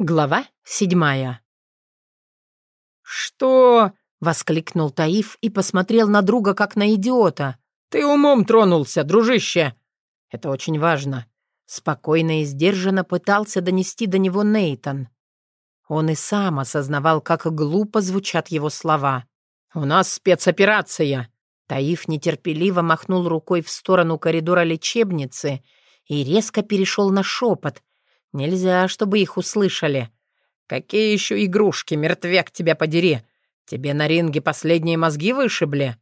Глава седьмая. «Что?» — воскликнул Таиф и посмотрел на друга, как на идиота. «Ты умом тронулся, дружище!» «Это очень важно». Спокойно и сдержанно пытался донести до него Нейтон. Он и сам осознавал, как глупо звучат его слова. «У нас спецоперация!» Таиф нетерпеливо махнул рукой в сторону коридора лечебницы и резко перешел на шепот, Нельзя, чтобы их услышали. Какие еще игрушки, мертвяк тебя подери? Тебе на ринге последние мозги вышибли?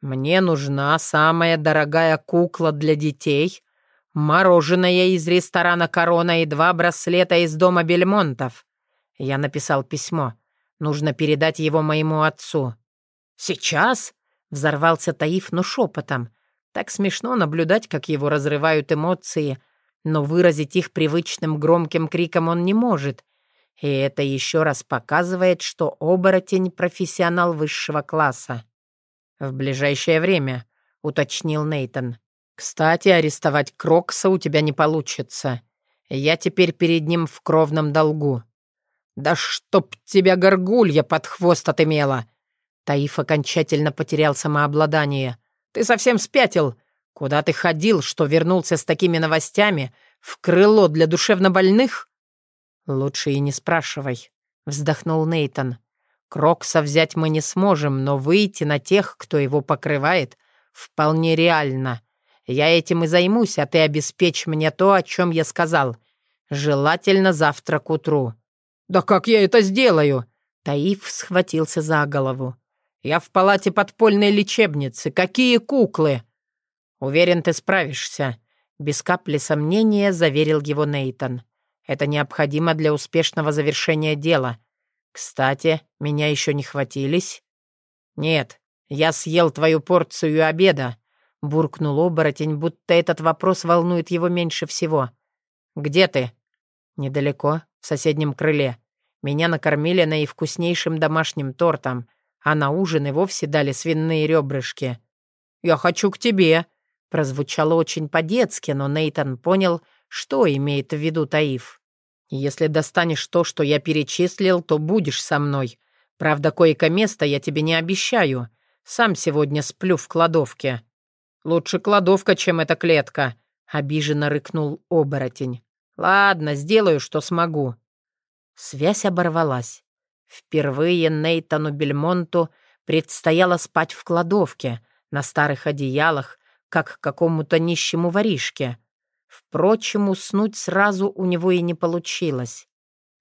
Мне нужна самая дорогая кукла для детей, мороженое из ресторана «Корона» и два браслета из дома Бельмонтов. Я написал письмо. Нужно передать его моему отцу. «Сейчас?» — взорвался Таиф, но шепотом. Так смешно наблюдать, как его разрывают эмоции — но выразить их привычным громким криком он не может. И это еще раз показывает, что оборотень — профессионал высшего класса. «В ближайшее время», — уточнил Нейтон. «Кстати, арестовать Крокса у тебя не получится. Я теперь перед ним в кровном долгу». «Да чтоб тебя горгулья под хвост отымела!» Таиф окончательно потерял самообладание. «Ты совсем спятил? Куда ты ходил, что вернулся с такими новостями? В крыло для душевнобольных?» «Лучше и не спрашивай», — вздохнул Нейтон. «Крокса взять мы не сможем, но выйти на тех, кто его покрывает, вполне реально. Я этим и займусь, а ты обеспечь мне то, о чем я сказал. Желательно завтра к утру». «Да как я это сделаю?» Таиф схватился за голову. «Я в палате подпольной лечебницы. Какие куклы?» «Уверен, ты справишься», — без капли сомнения заверил его Нейтон. «Это необходимо для успешного завершения дела. Кстати, меня еще не хватились?» «Нет, я съел твою порцию обеда», — буркнул оборотень, будто этот вопрос волнует его меньше всего. «Где ты?» «Недалеко, в соседнем крыле. Меня накормили наивкуснейшим домашним тортом, а на ужин и вовсе дали свиные ребрышки». «Я хочу к тебе», Прозвучало очень по-детски, но Нейтон понял, что имеет в виду Таиф. «Если достанешь то, что я перечислил, то будешь со мной. Правда, койко-место я тебе не обещаю. Сам сегодня сплю в кладовке». «Лучше кладовка, чем эта клетка», — обиженно рыкнул оборотень. «Ладно, сделаю, что смогу». Связь оборвалась. Впервые Нейтану Бельмонту предстояло спать в кладовке, на старых одеялах, как какому-то нищему воришке. Впрочем, уснуть сразу у него и не получилось.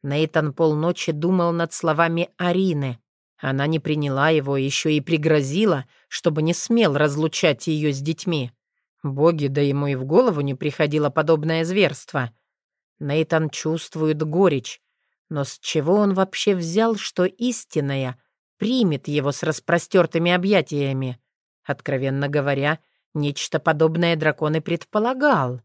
Нейтан полночи думал над словами Арины. Она не приняла его, еще и пригрозила, чтобы не смел разлучать ее с детьми. Боги, да ему и в голову не приходило подобное зверство. Нейтан чувствует горечь. Но с чего он вообще взял, что истинная примет его с распростертыми объятиями? Откровенно говоря, — Нечто подобное дракон и предполагал.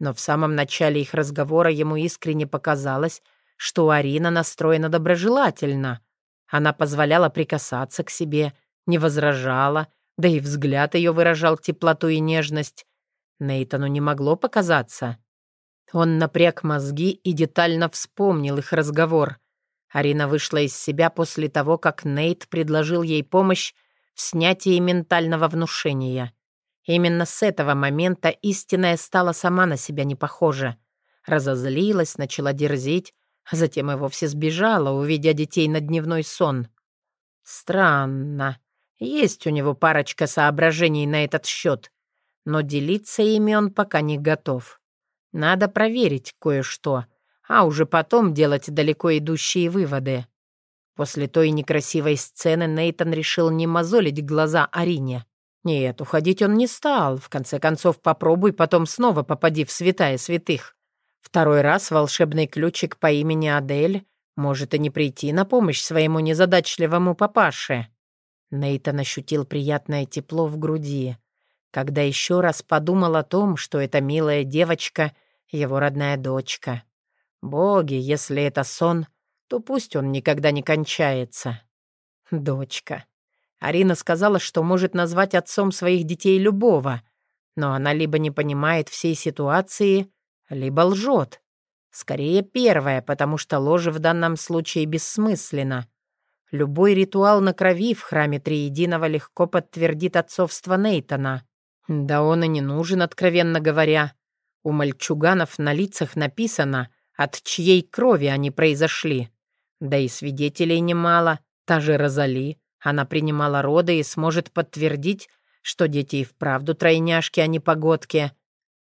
Но в самом начале их разговора ему искренне показалось, что Арина настроена доброжелательно. Она позволяла прикасаться к себе, не возражала, да и взгляд ее выражал теплоту и нежность. Нейтану не могло показаться. Он напряг мозги и детально вспомнил их разговор. Арина вышла из себя после того, как Нейт предложил ей помощь в снятии ментального внушения. Именно с этого момента истинная стала сама на себя не похожа. Разозлилась, начала дерзить, а затем и вовсе сбежала, увидя детей на дневной сон. Странно. Есть у него парочка соображений на этот счет, но делиться ими он пока не готов. Надо проверить кое-что, а уже потом делать далеко идущие выводы. После той некрасивой сцены Нейтон решил не мозолить глаза Арине. Нет, уходить он не стал. В конце концов, попробуй потом снова попади в святая святых. Второй раз волшебный ключик по имени Адель может и не прийти на помощь своему незадачливому папаше. Нейтан ощутил приятное тепло в груди, когда еще раз подумал о том, что эта милая девочка — его родная дочка. Боги, если это сон, то пусть он никогда не кончается. Дочка. Арина сказала, что может назвать отцом своих детей любого, но она либо не понимает всей ситуации, либо лжет. Скорее первое, потому что ложь в данном случае бессмысленна. Любой ритуал на крови в храме Триединого легко подтвердит отцовство Нейтона. Да он и не нужен, откровенно говоря. У мальчуганов на лицах написано, от чьей крови они произошли. Да и свидетелей немало. Та же Розали. Она принимала роды и сможет подтвердить, что дети и вправду тройняшки, а не погодки.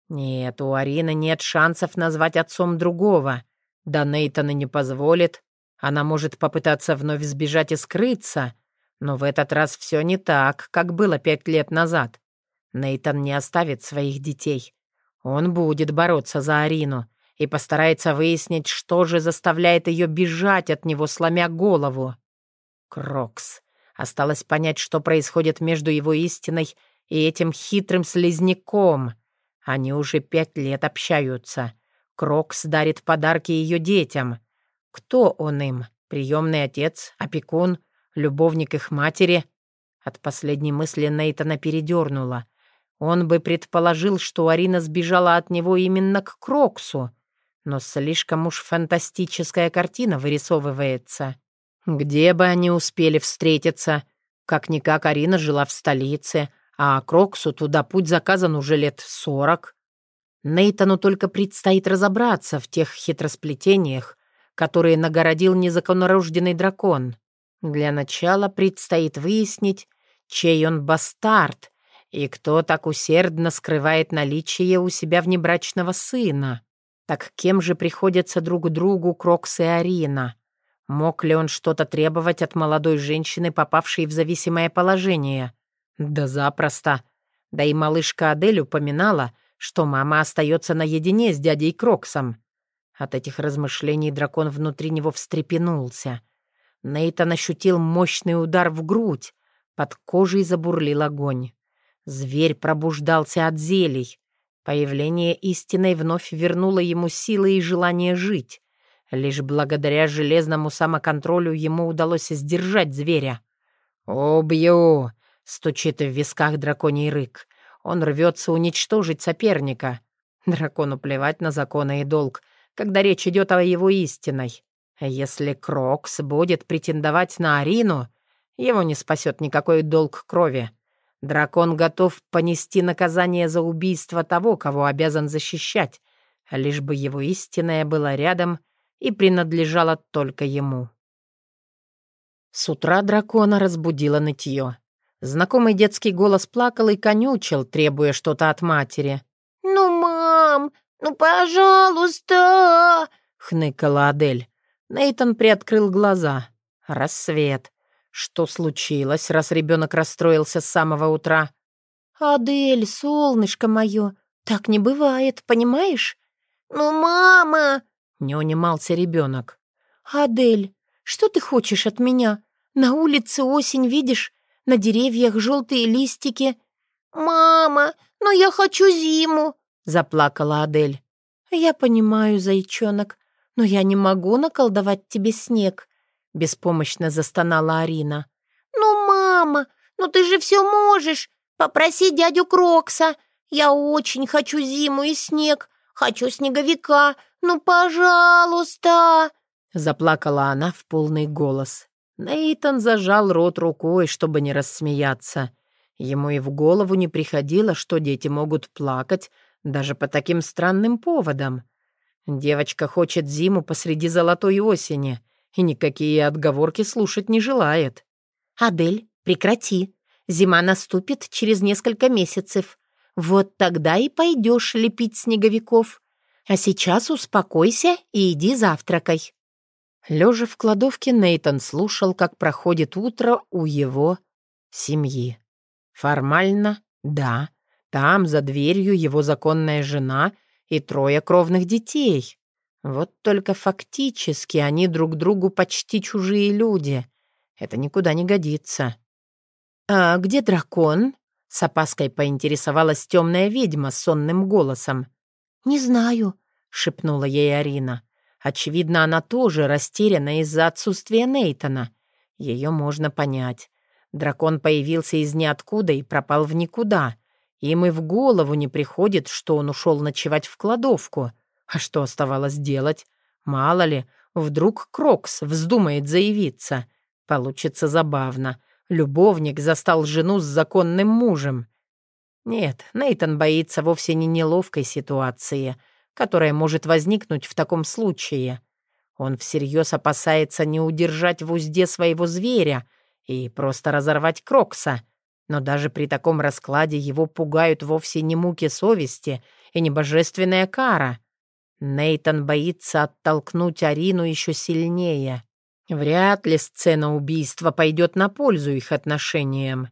Нет, у Арины нет шансов назвать отцом другого. Да Нейтана не позволит. Она может попытаться вновь сбежать и скрыться, но в этот раз все не так, как было пять лет назад. Нейтан не оставит своих детей. Он будет бороться за Арину и постарается выяснить, что же заставляет ее бежать от него, сломя голову. Крокс. Осталось понять, что происходит между его истиной и этим хитрым слизняком — они уже пять лет общаются. Крокс дарит подарки ее детям. Кто он им? Приемный отец, опекун, любовник их матери? От последней мысли Нейтана передернула. Он бы предположил, что Арина сбежала от него именно к Кроксу. Но слишком уж фантастическая картина вырисовывается. Где бы они успели встретиться? Как-никак Арина жила в столице — а Кроксу туда путь заказан уже лет сорок. Нейтану только предстоит разобраться в тех хитросплетениях, которые нагородил незаконнорожденный дракон. Для начала предстоит выяснить, чей он бастард и кто так усердно скрывает наличие у себя внебрачного сына. Так кем же приходятся друг другу Крокс и Арина? Мог ли он что-то требовать от молодой женщины, попавшей в зависимое положение? Да запросто. Да и малышка Адель упоминала, что мама остается наедине с дядей Кроксом. От этих размышлений дракон внутри него встрепенулся. Нейтан ощутил мощный удар в грудь. Под кожей забурлил огонь. Зверь пробуждался от зелий. Появление истинной вновь вернуло ему силы и желание жить. Лишь благодаря железному самоконтролю ему удалось сдержать зверя. «Убью! Стучит в висках драконий рык. Он рвется уничтожить соперника. Дракону плевать на законы и долг, когда речь идет о его истинной. Если Крокс будет претендовать на Арину, его не спасет никакой долг крови. Дракон готов понести наказание за убийство того, кого обязан защищать, лишь бы его истинная была рядом и принадлежала только ему. С утра дракона разбудило нытье. Знакомый детский голос плакал и конючил, требуя что-то от матери. «Ну, мам, ну, пожалуйста!» — хныкала Адель. Нейтон приоткрыл глаза. Рассвет. Что случилось, раз ребенок расстроился с самого утра? «Адель, солнышко мое, так не бывает, понимаешь?» «Ну, мама!» — не унимался ребенок. «Адель, что ты хочешь от меня? На улице осень, видишь? На деревьях желтые листики. «Мама, но я хочу зиму!» — заплакала Адель. «Я понимаю, зайчонок, но я не могу наколдовать тебе снег», — беспомощно застонала Арина. «Ну, мама, ну ты же все можешь! Попроси дядю Крокса! Я очень хочу зиму и снег, хочу снеговика! Ну, пожалуйста!» Заплакала она в полный голос. Нейтан зажал рот рукой, чтобы не рассмеяться. Ему и в голову не приходило, что дети могут плакать даже по таким странным поводам. Девочка хочет зиму посреди золотой осени и никакие отговорки слушать не желает. «Адель, прекрати. Зима наступит через несколько месяцев. Вот тогда и пойдешь лепить снеговиков. А сейчас успокойся и иди завтракай». Лежа в кладовке, Нейтон слушал, как проходит утро у его семьи. Формально, да, там за дверью его законная жена и трое кровных детей. Вот только фактически они друг другу почти чужие люди. Это никуда не годится. «А где дракон?» — с опаской поинтересовалась темная ведьма сонным голосом. «Не знаю», — шепнула ей Арина. Очевидно, она тоже растеряна из-за отсутствия Нейтона. Ее можно понять. Дракон появился из ниоткуда и пропал в никуда. Им и в голову не приходит, что он ушел ночевать в кладовку. А что оставалось делать? Мало ли, вдруг Крокс вздумает заявиться. Получится забавно. Любовник застал жену с законным мужем. Нет, Нейтан боится вовсе не неловкой ситуации, которая может возникнуть в таком случае. Он всерьез опасается не удержать в узде своего зверя и просто разорвать Крокса. Но даже при таком раскладе его пугают вовсе не муки совести и не божественная кара. Нейтон боится оттолкнуть Арину еще сильнее. Вряд ли сцена убийства пойдет на пользу их отношениям.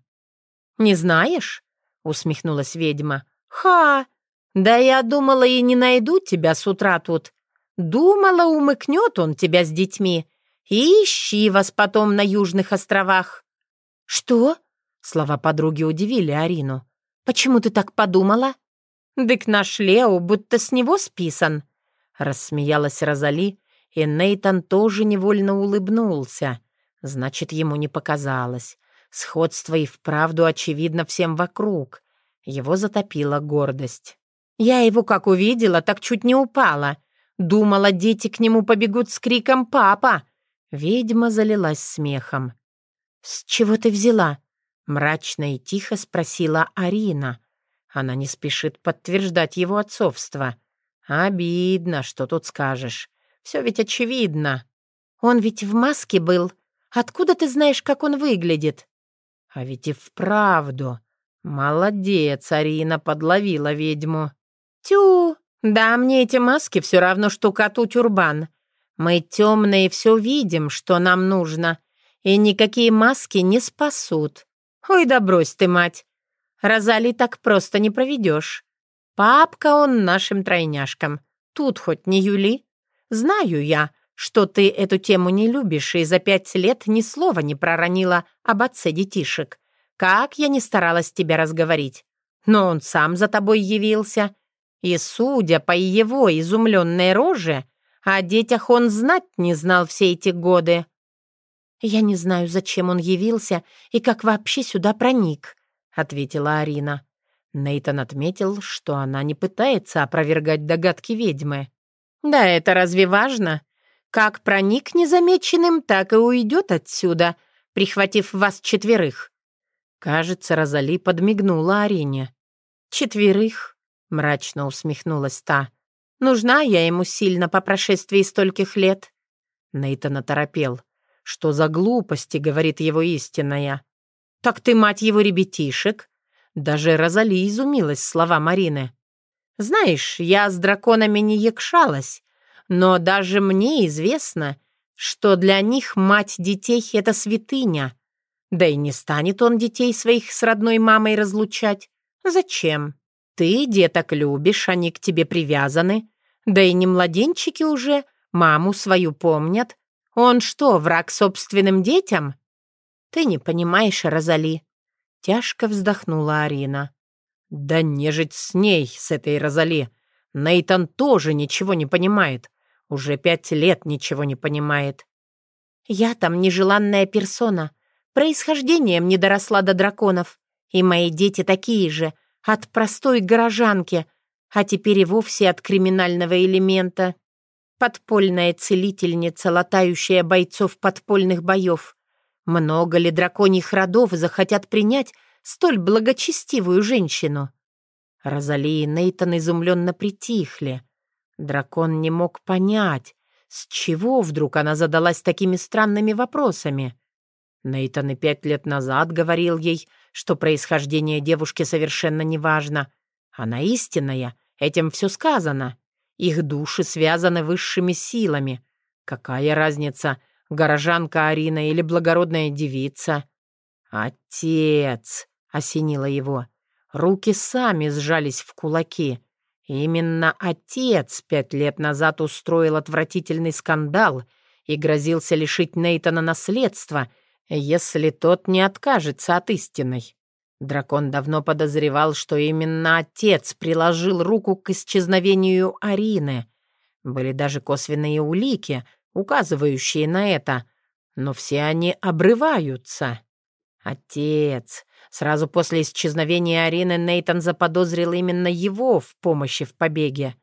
«Не знаешь?» — усмехнулась ведьма. «Ха! Да я думала и не найду тебя с утра тут. Думала, умыкнет он тебя с детьми. Ищи вас потом на Южных островах». «Что?» — слова подруги удивили Арину. «Почему ты так подумала?» «Дык наш Лео будто с него списан», — рассмеялась Розали, и Нейтан тоже невольно улыбнулся. Значит, ему не показалось. Сходство и вправду очевидно всем вокруг. Его затопила гордость. «Я его как увидела, так чуть не упала. Думала, дети к нему побегут с криком «Папа!» Ведьма залилась смехом. «С чего ты взяла?» Мрачно и тихо спросила Арина. Она не спешит подтверждать его отцовство. Обидно, что тут скажешь. Все ведь очевидно. Он ведь в маске был. Откуда ты знаешь, как он выглядит? А ведь и вправду. Молодец, Арина подловила ведьму. Тю, да мне эти маски все равно, что коту тюрбан. Мы темные все видим, что нам нужно, и никакие маски не спасут. Ой, да брось ты, мать. Розали так просто не проведешь. Папка он нашим тройняшкам. Тут хоть не Юли. Знаю я, что ты эту тему не любишь и за пять лет ни слова не проронила об отце детишек. Как я не старалась тебя разговорить. Но он сам за тобой явился. И, судя по его изумленной роже, о детях он знать не знал все эти годы. «Я не знаю, зачем он явился и как вообще сюда проник», — ответила Арина. Нейтан отметил, что она не пытается опровергать догадки ведьмы. «Да это разве важно? Как проник незамеченным, так и уйдет отсюда, прихватив вас четверых». Кажется, Розали подмигнула Арине. «Четверых?» — мрачно усмехнулась та. «Нужна я ему сильно по прошествии стольких лет?» Нейтан оторопел. «Что за глупости?» — говорит его истинная. «Так ты мать его ребятишек?» Даже Розали изумилась слова Марины. Знаешь, я с драконами не якшалась, но даже мне известно, что для них мать детей — это святыня. Да и не станет он детей своих с родной мамой разлучать. Зачем? Ты деток любишь, они к тебе привязаны. Да и не младенчики уже, маму свою помнят. Он что, враг собственным детям? Ты не понимаешь, Розали. Тяжко вздохнула Арина. «Да нежить с ней, с этой Розали. Нейтан тоже ничего не понимает. Уже пять лет ничего не понимает». «Я там нежеланная персона. Происхождением не доросла до драконов. И мои дети такие же, от простой горожанки, а теперь и вовсе от криминального элемента. Подпольная целительница, латающая бойцов подпольных боев. Много ли драконьих родов захотят принять столь благочестивую женщину. Розали и Нейтан изумленно притихли. Дракон не мог понять, с чего вдруг она задалась такими странными вопросами. Нейтан и пять лет назад говорил ей, что происхождение девушки совершенно неважно. Она истинная, этим все сказано. Их души связаны высшими силами. Какая разница, горожанка Арина или благородная девица? Отец! — осенило его. Руки сами сжались в кулаки. Именно отец пять лет назад устроил отвратительный скандал и грозился лишить Нейтана наследства, если тот не откажется от истинной. Дракон давно подозревал, что именно отец приложил руку к исчезновению Арины. Были даже косвенные улики, указывающие на это, но все они обрываются. Отец, Сразу после исчезновения Арины Нейтан заподозрил именно его в помощи в побеге.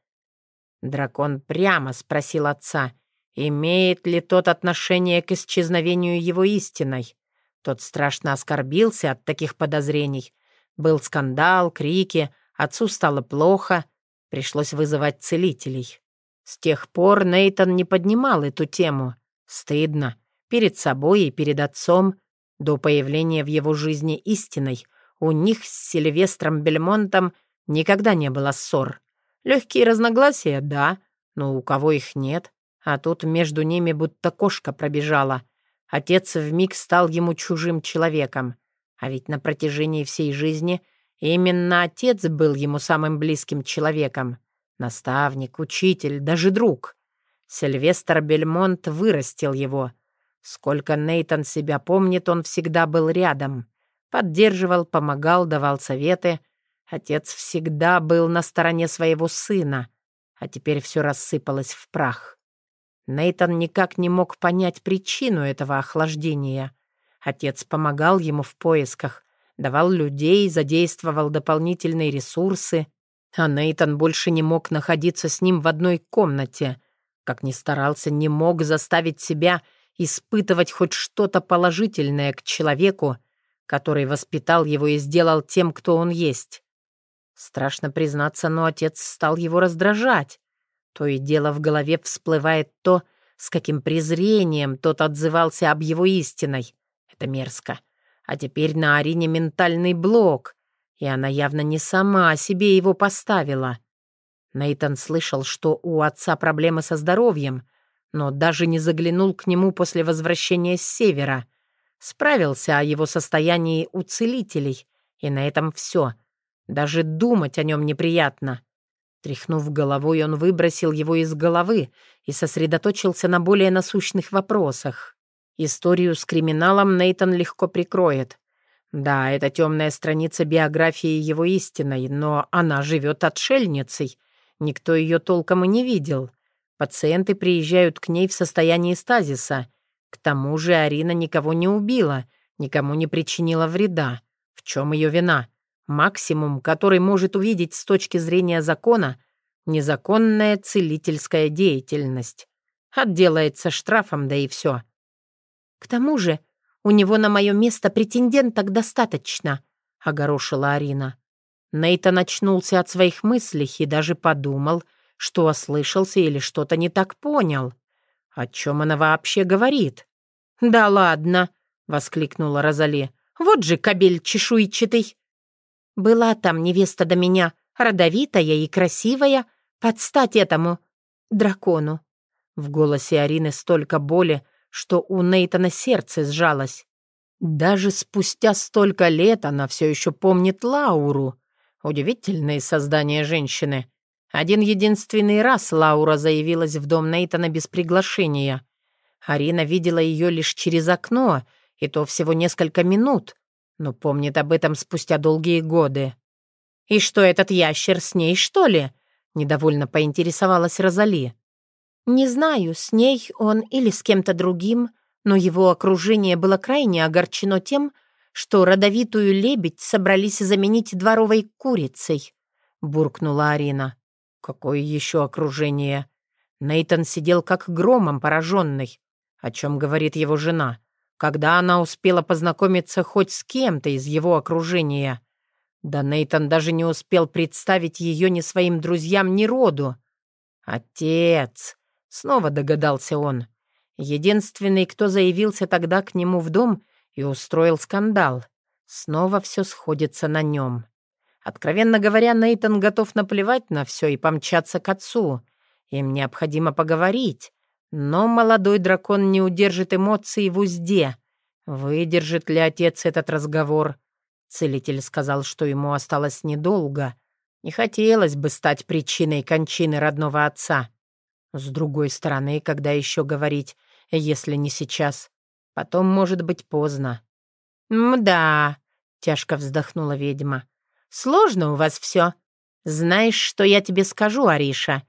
Дракон прямо спросил отца, имеет ли тот отношение к исчезновению его истиной. Тот страшно оскорбился от таких подозрений. Был скандал, крики, отцу стало плохо, пришлось вызывать целителей. С тех пор Нейтон не поднимал эту тему. Стыдно. Перед собой и перед отцом. До появления в его жизни истиной у них с Сильвестром Бельмонтом никогда не было ссор. Легкие разногласия, да, но у кого их нет. А тут между ними будто кошка пробежала. Отец вмиг стал ему чужим человеком. А ведь на протяжении всей жизни именно отец был ему самым близким человеком. Наставник, учитель, даже друг. Сильвестр Бельмонт вырастил его. Сколько Нейтон себя помнит, он всегда был рядом. Поддерживал, помогал, давал советы. Отец всегда был на стороне своего сына, а теперь все рассыпалось в прах. Нейтон никак не мог понять причину этого охлаждения. Отец помогал ему в поисках, давал людей, задействовал дополнительные ресурсы, а Нейтон больше не мог находиться с ним в одной комнате. Как ни старался, не мог заставить себя испытывать хоть что-то положительное к человеку, который воспитал его и сделал тем, кто он есть. Страшно признаться, но отец стал его раздражать. То и дело в голове всплывает то, с каким презрением тот отзывался об его истиной. Это мерзко. А теперь на Арине ментальный блок, и она явно не сама себе его поставила. Нейтан слышал, что у отца проблемы со здоровьем, но даже не заглянул к нему после возвращения с севера. Справился о его состоянии у целителей, и на этом все. Даже думать о нем неприятно. Тряхнув головой, он выбросил его из головы и сосредоточился на более насущных вопросах. Историю с криминалом Нейтон легко прикроет. Да, это темная страница биографии его истинной, но она живет отшельницей. Никто ее толком и не видел. Пациенты приезжают к ней в состоянии стазиса. К тому же Арина никого не убила, никому не причинила вреда. В чем ее вина? Максимум, который может увидеть с точки зрения закона, незаконная целительская деятельность. Отделается штрафом, да и все. К тому же у него на мое место претенденток достаточно», — огорошила Арина. Нейта начнулся от своих мыслей и даже подумал, что ослышался или что-то не так понял. О чем она вообще говорит? «Да ладно!» — воскликнула Розали. «Вот же кобель чешуйчатый!» «Была там невеста до меня, родовитая и красивая, под стать этому дракону». В голосе Арины столько боли, что у Нейтана сердце сжалось. Даже спустя столько лет она все еще помнит Лауру. Удивительное создание женщины. Один единственный раз Лаура заявилась в дом Нейтана без приглашения. Арина видела ее лишь через окно, и то всего несколько минут, но помнит об этом спустя долгие годы. «И что, этот ящер с ней, что ли?» — недовольно поинтересовалась Розали. «Не знаю, с ней он или с кем-то другим, но его окружение было крайне огорчено тем, что родовитую лебедь собрались заменить дворовой курицей», — буркнула Арина. «Какое еще окружение?» Нейтон сидел как громом пораженный. О чем говорит его жена? Когда она успела познакомиться хоть с кем-то из его окружения? Да Нейтон даже не успел представить ее ни своим друзьям, ни роду. «Отец!» Снова догадался он. Единственный, кто заявился тогда к нему в дом и устроил скандал. Снова все сходится на нем. Откровенно говоря, Нейтон готов наплевать на все и помчаться к отцу. Им необходимо поговорить. Но молодой дракон не удержит эмоций в узде. Выдержит ли отец этот разговор? Целитель сказал, что ему осталось недолго. Не хотелось бы стать причиной кончины родного отца. С другой стороны, когда еще говорить, если не сейчас? Потом может быть поздно. «Мда», — тяжко вздохнула ведьма. «Сложно у вас все. Знаешь, что я тебе скажу, Ариша?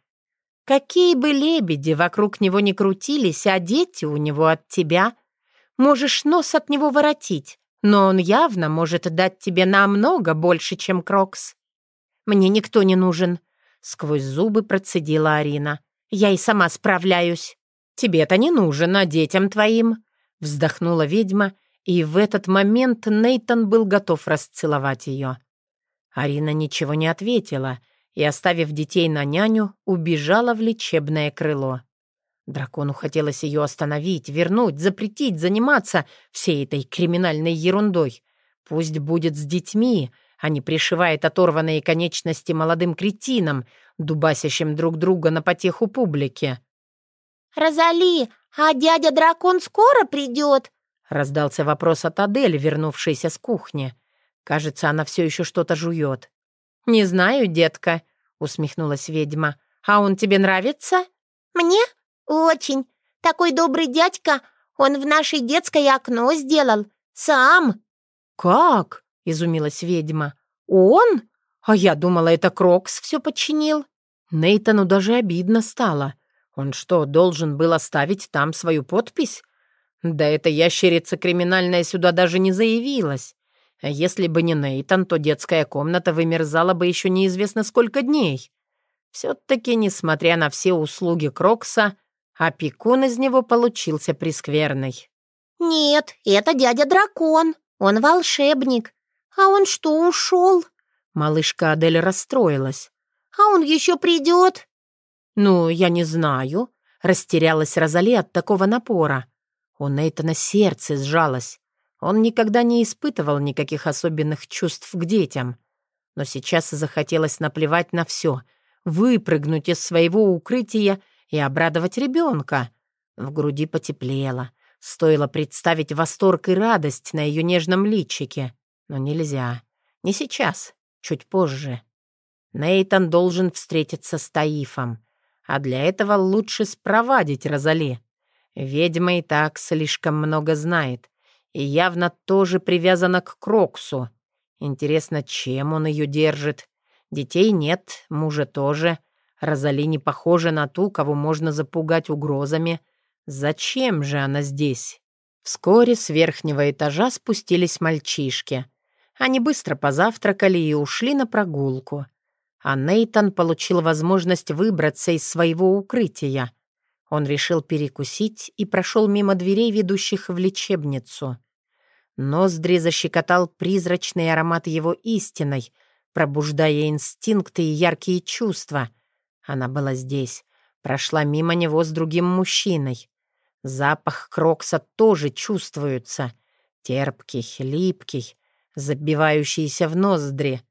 Какие бы лебеди вокруг него не крутились, а дети у него от тебя, можешь нос от него воротить, но он явно может дать тебе намного больше, чем Крокс. Мне никто не нужен. — сквозь зубы процедила Арина. «Я и сама справляюсь». «Тебе-то не нужен, а детям твоим», — вздохнула ведьма, и в этот момент Нейтон был готов расцеловать ее. Арина ничего не ответила и, оставив детей на няню, убежала в лечебное крыло. Дракону хотелось ее остановить, вернуть, запретить заниматься всей этой криминальной ерундой. Пусть будет с детьми, а не пришивает оторванные конечности молодым кретинам, дубасящим друг друга на потеху публики. «Розали, а дядя-дракон скоро придет?» — раздался вопрос от Адель, вернувшейся с кухни. Кажется, она все еще что-то жует. «Не знаю, детка», — усмехнулась ведьма. «А он тебе нравится?» «Мне? Очень. Такой добрый дядька. Он в наше детское окно сделал. Сам». «Как?» — изумилась ведьма. «Он? А я думала, это Крокс все починил». Нейтану даже обидно стало. Он что, должен был оставить там свою подпись? Да эта ящерица криминальная сюда даже не заявилась. Если бы не Нейтан, то детская комната вымерзала бы еще неизвестно сколько дней. Все-таки, несмотря на все услуги Крокса, опекун из него получился прескверный. «Нет, это дядя-дракон. Он волшебник. А он что, ушел?» Малышка Адель расстроилась. «А он еще придет?» «Ну, я не знаю», — растерялась Розали от такого напора. У Нейтана сердце сжалось. Он никогда не испытывал никаких особенных чувств к детям. Но сейчас захотелось наплевать на все, выпрыгнуть из своего укрытия и обрадовать ребенка. В груди потеплело. Стоило представить восторг и радость на ее нежном личике. Но нельзя. Не сейчас, чуть позже. Нейтан должен встретиться с Таифом. А для этого лучше спровадить Розали. Ведьма и так слишком много знает. И явно тоже привязана к Кроксу. Интересно, чем он ее держит? Детей нет, мужа тоже. Розали не похожа на ту, кого можно запугать угрозами. Зачем же она здесь? Вскоре с верхнего этажа спустились мальчишки. Они быстро позавтракали и ушли на прогулку. А Нейтан получил возможность выбраться из своего укрытия. Он решил перекусить и прошел мимо дверей, ведущих в лечебницу. Ноздри защекотал призрачный аромат его истиной, пробуждая инстинкты и яркие чувства. Она была здесь, прошла мимо него с другим мужчиной. Запах Крокса тоже чувствуется. Терпкий, липкий, забивающийся в ноздри.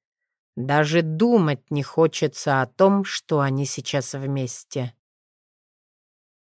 Даже думать не хочется о том, что они сейчас вместе.